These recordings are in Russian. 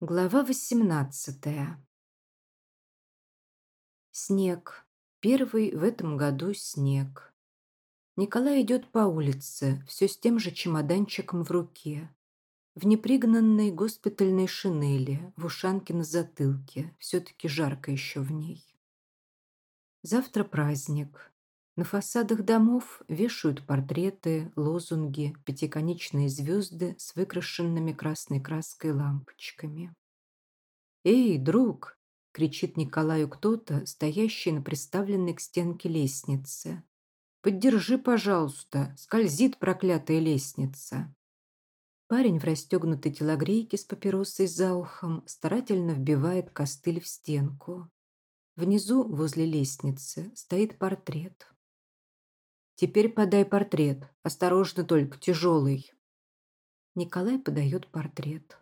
Глава восемнадцатая. Снег. Первый в этом году снег. Николай идет по улице, все с тем же чемоданчиком в руке. В непригнанной госпитальной шинели, в ушанке на затылке, все-таки жарко еще в ней. Завтра праздник. На фасадах домов вешают портреты, лозунги, пятиконечные звезды с выкрашенными красной краской лампочками. «Эй, друг!» — кричит Николаю кто-то, стоящий на приставленной к стенке лестнице. «Поддержи, пожалуйста, скользит проклятая лестница!» Парень в расстегнутой телогрейке с папиросой за ухом старательно вбивает костыль в стенку. Внизу, возле лестницы, стоит портрет. Теперь подай портрет. Осторожно только, тяжелый. Николай подает портрет.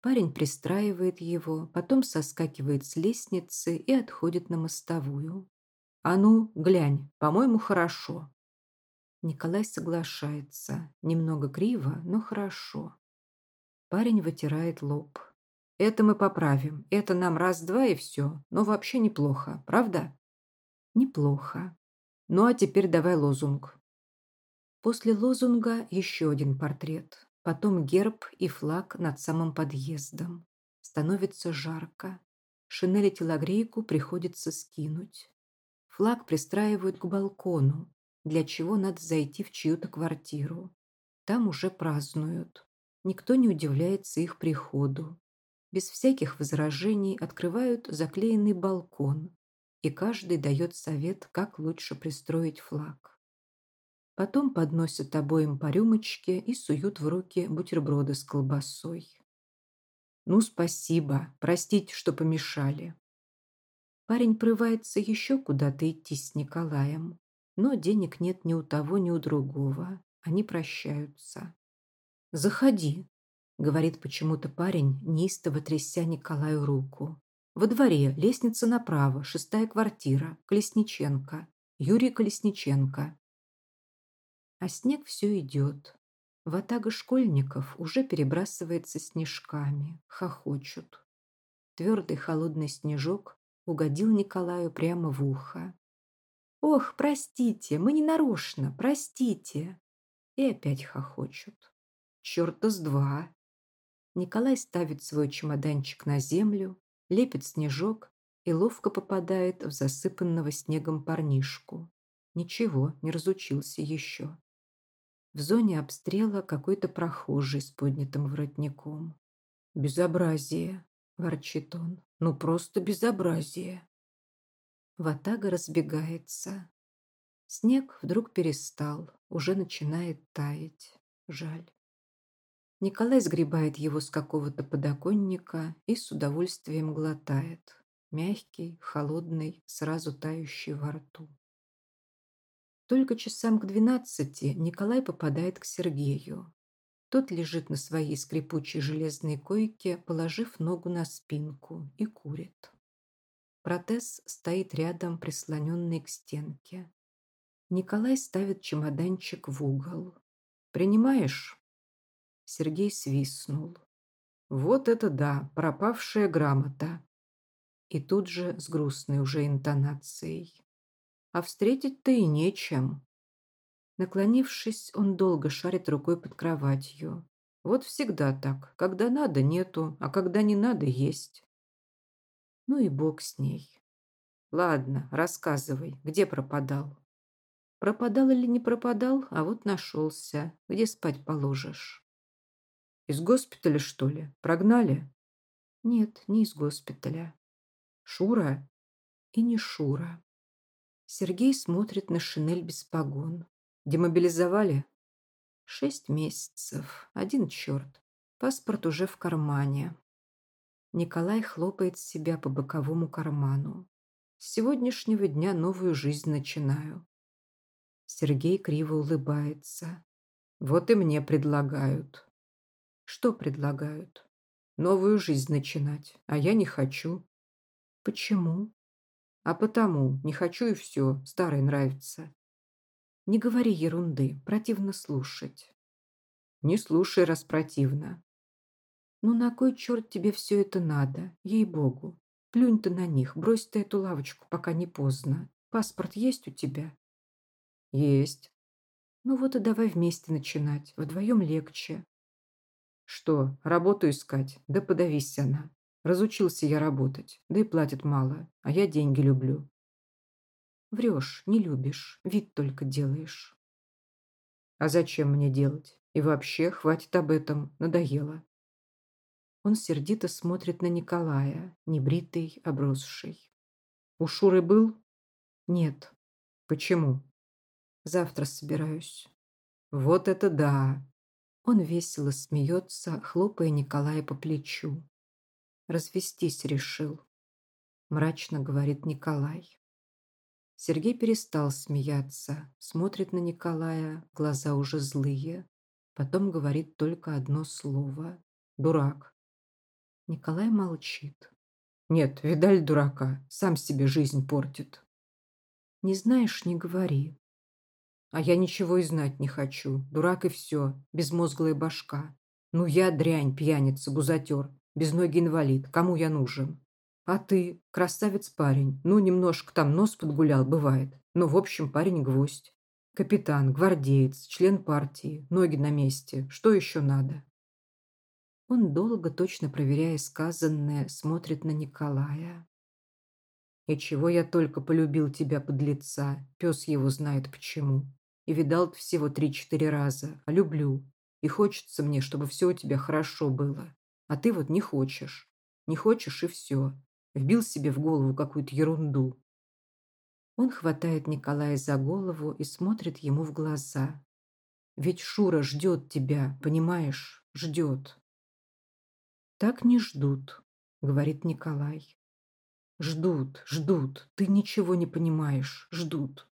Парень пристраивает его, потом соскакивает с лестницы и отходит на мостовую. «А ну, глянь, по-моему, хорошо». Николай соглашается. Немного криво, но хорошо. Парень вытирает лоб. «Это мы поправим. Это нам раз-два и все. Но вообще неплохо, правда?» «Неплохо. Ну а теперь давай лозунг. После лозунга еще один портрет. Потом герб и флаг над самым подъездом. Становится жарко. Шинели телогрейку приходится скинуть. Флаг пристраивают к балкону, для чего надо зайти в чью-то квартиру. Там уже празднуют. Никто не удивляется их приходу. Без всяких возражений открывают заклеенный балкон, и каждый дает совет, как лучше пристроить флаг. Потом подносят обоим по рюмочке и суют в руки бутерброды с колбасой. «Ну, спасибо. Простите, что помешали». Парень прывается еще куда-то идти с Николаем, но денег нет ни у того, ни у другого. Они прощаются. «Заходи», — говорит почему-то парень, неистово тряся Николаю руку. Во дворе, лестница направо, шестая квартира, Колесниченко. Юрий Колесниченко. А снег все идет. Ватага школьников уже перебрасывается снежками, хохочут. Твердый холодный снежок угодил Николаю прямо в ухо. «Ох, простите, мы не нарочно, простите!» И опять хохочут. «Черта с два!» Николай ставит свой чемоданчик на землю, лепит снежок и ловко попадает в засыпанного снегом парнишку. Ничего, не разучился еще. В зоне обстрела какой-то прохожий с поднятым воротником. «Безобразие!» – ворчит он. «Ну просто безобразие!» Ватага разбегается. Снег вдруг перестал, уже начинает таять. Жаль. Николай сгребает его с какого-то подоконника и с удовольствием глотает. Мягкий, холодный, сразу тающий во рту. Только часам к двенадцати Николай попадает к Сергею. Тот лежит на своей скрипучей железной койке, положив ногу на спинку, и курит. Протез стоит рядом, прислоненный к стенке. Николай ставит чемоданчик в угол. «Принимаешь?» Сергей свистнул. «Вот это да, пропавшая грамота!» И тут же с грустной уже интонацией. «А встретить-то и нечем!» Наклонившись, он долго шарит рукой под кроватью. Вот всегда так. Когда надо, нету, а когда не надо, есть. Ну и бог с ней. Ладно, рассказывай, где пропадал? Пропадал или не пропадал, а вот нашелся. Где спать положишь? Из госпиталя, что ли? Прогнали? Нет, не из госпиталя. Шура? И не Шура. Сергей смотрит на шинель без погон. Демобилизовали? Шесть месяцев. Один черт. Паспорт уже в кармане. Николай хлопает себя по боковому карману. С сегодняшнего дня новую жизнь начинаю. Сергей криво улыбается. Вот и мне предлагают. Что предлагают? Новую жизнь начинать, а я не хочу. Почему? А потому, не хочу и все, старый нравится. Не говори ерунды, противно слушать. Не слушай, раз противно. Ну на кой черт тебе все это надо, ей-богу? Плюнь ты на них, брось ты эту лавочку, пока не поздно. Паспорт есть у тебя? Есть. Ну вот и давай вместе начинать, вдвоем легче. Что, работу искать? Да подавись она. Разучился я работать, да и платят мало, а я деньги люблю. Врешь, не любишь, вид только делаешь. А зачем мне делать? И вообще, хватит об этом, надоело. Он сердито смотрит на Николая, небритый, обросший. У Шуры был? Нет. Почему? Завтра собираюсь. Вот это да! Он весело смеется, хлопая Николая по плечу. Развестись решил, мрачно говорит Николай. Сергей перестал смеяться, смотрит на Николая, глаза уже злые. Потом говорит только одно слово. Дурак. Николай молчит. Нет, видаль дурака, сам себе жизнь портит. Не знаешь, не говори. А я ничего и знать не хочу. Дурак и все, безмозглая башка. Ну я дрянь, пьяница, бузатер, безногий инвалид, кому я нужен? А ты, красавец парень, ну, немножко там нос подгулял, бывает. Но, в общем, парень гвоздь. Капитан, гвардеец, член партии, ноги на месте. Что еще надо? Он долго, точно проверяя сказанное, смотрит на Николая. И чего я только полюбил тебя, подлеца, пес его знает почему. И видал всего три-четыре раза, а люблю. И хочется мне, чтобы все у тебя хорошо было. А ты вот не хочешь. Не хочешь и все вбил себе в голову какую-то ерунду. Он хватает Николая за голову и смотрит ему в глаза. Ведь Шура ждет тебя, понимаешь? Ждет. Так не ждут, говорит Николай. Ждут, ждут, ты ничего не понимаешь, ждут.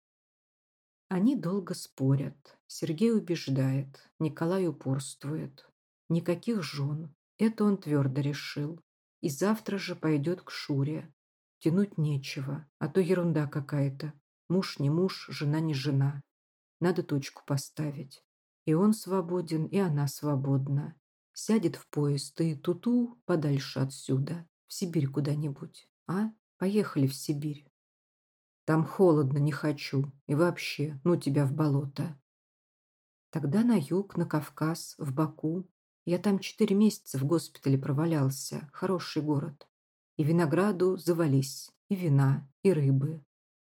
Они долго спорят. Сергей убеждает, Николай упорствует. Никаких жен, это он твердо решил. И завтра же пойдет к Шуре. Тянуть нечего, а то ерунда какая-то. Муж не муж, жена не жена. Надо точку поставить. И он свободен, и она свободна. Сядет в поезд и туту подальше отсюда, в Сибирь куда-нибудь. А? Поехали в Сибирь. Там холодно, не хочу. И вообще, ну тебя в болото. Тогда на юг, на Кавказ, в Баку. Я там четыре месяца в госпитале провалялся. Хороший город. И винограду завались, и вина, и рыбы.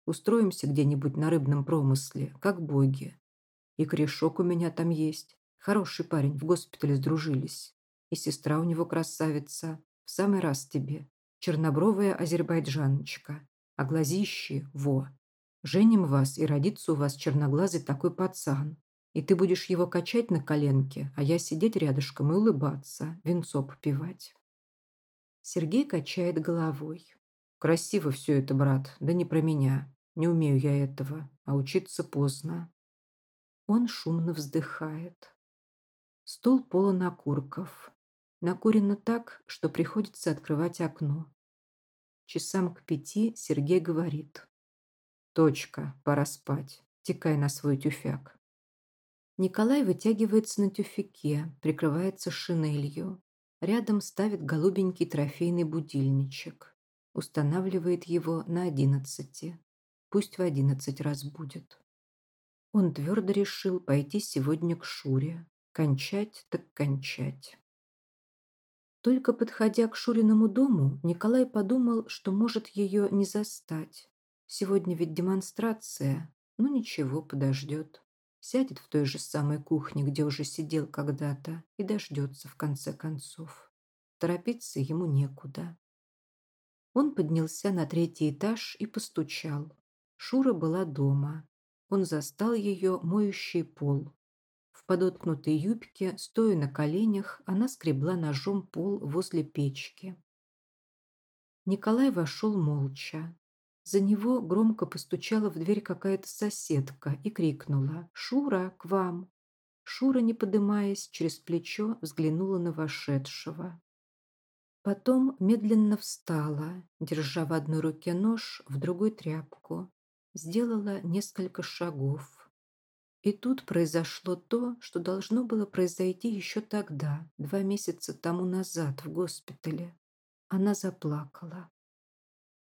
Устроимся где-нибудь на рыбном промысле, как боги. И корешок у меня там есть. Хороший парень, в госпитале сдружились. И сестра у него красавица. В самый раз тебе. Чернобровая азербайджаночка. А глазищи – во. Женим вас, и родится у вас черноглазый такой пацан. И ты будешь его качать на коленке, а я сидеть рядышком и улыбаться, венцо попивать. Сергей качает головой. Красиво все это, брат, да не про меня. Не умею я этого, а учиться поздно. Он шумно вздыхает. Стол полон окурков. Накурено так, что приходится открывать окно. Часам к пяти Сергей говорит. «Точка, пора спать. Текай на свой тюфяк». Николай вытягивается на тюфике, прикрывается шинелью. Рядом ставит голубенький трофейный будильничек. Устанавливает его на одиннадцати. Пусть в одиннадцать раз будет. Он твердо решил пойти сегодня к Шуре. Кончать так кончать. Только подходя к Шуриному дому, Николай подумал, что может ее не застать. Сегодня ведь демонстрация. Ну ничего, подождет. Сядет в той же самой кухне, где уже сидел когда-то, и дождется в конце концов. Торопиться ему некуда. Он поднялся на третий этаж и постучал. Шура была дома. Он застал ее моющий пол. Подоткнутой юбке, стоя на коленях, она скребла ножом пол возле печки. Николай вошел молча. За него громко постучала в дверь какая-то соседка и крикнула «Шура, к вам!». Шура, не подымаясь, через плечо взглянула на вошедшего. Потом медленно встала, держа в одной руке нож, в другой тряпку. Сделала несколько шагов. И тут произошло то, что должно было произойти еще тогда, два месяца тому назад, в госпитале. Она заплакала.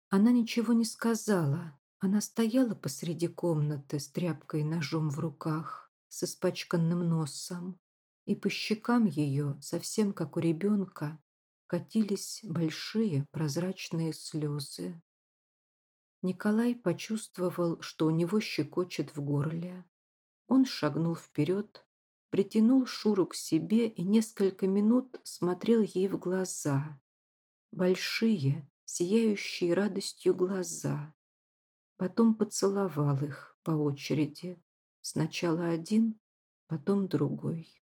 Она ничего не сказала. Она стояла посреди комнаты с тряпкой и ножом в руках, с испачканным носом, и по щекам ее, совсем как у ребенка, катились большие прозрачные слезы. Николай почувствовал, что у него щекочет в горле. Он шагнул вперед, притянул Шуру к себе и несколько минут смотрел ей в глаза. Большие, сияющие радостью глаза. Потом поцеловал их по очереди. Сначала один, потом другой.